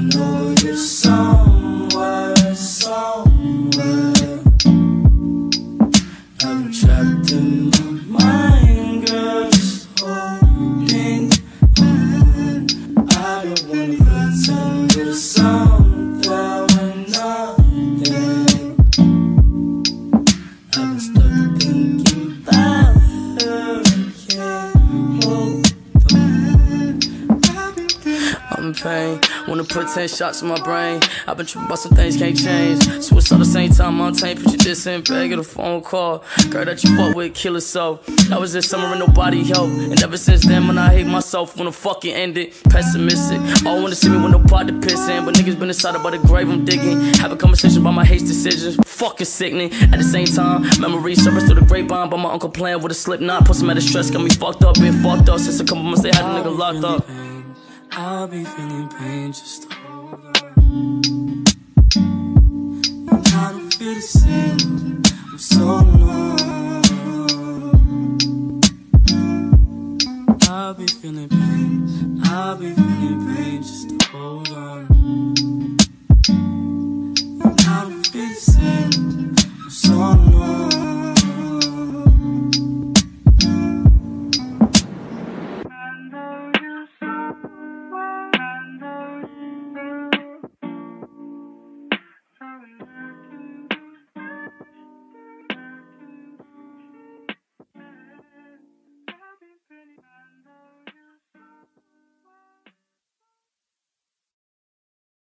know put 10 shots in my brain. I've been tripping about some things can't change. Suicide the same time, I'm tame. Put your diss in bag, a phone call. Girl that you fuck with, kill so. That was this summer and nobody helped. And ever since then, when I hate myself, the fucking ended. Pessimistic. All wanna see me with no pot to piss in. But niggas been inside about the grave I'm digging. Have a conversation about my hate decisions. Fucking sickening. At the same time, memories surface through the grapevine. But my uncle playing with a slip knot. Put some out of stress, got me fucked up, been fucked up since a couple months they had a nigga locked up. I'll be feeling pain just to hold on. I don't feel the same. I'm so alone. I'll be feeling pain. I'll be feeling pain just to hold on.